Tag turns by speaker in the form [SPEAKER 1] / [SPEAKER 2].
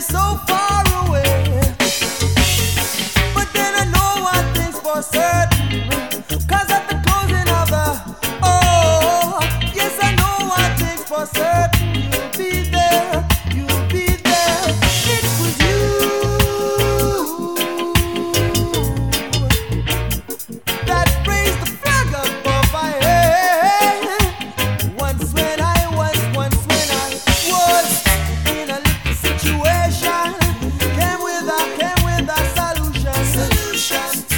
[SPEAKER 1] so far. Revolution.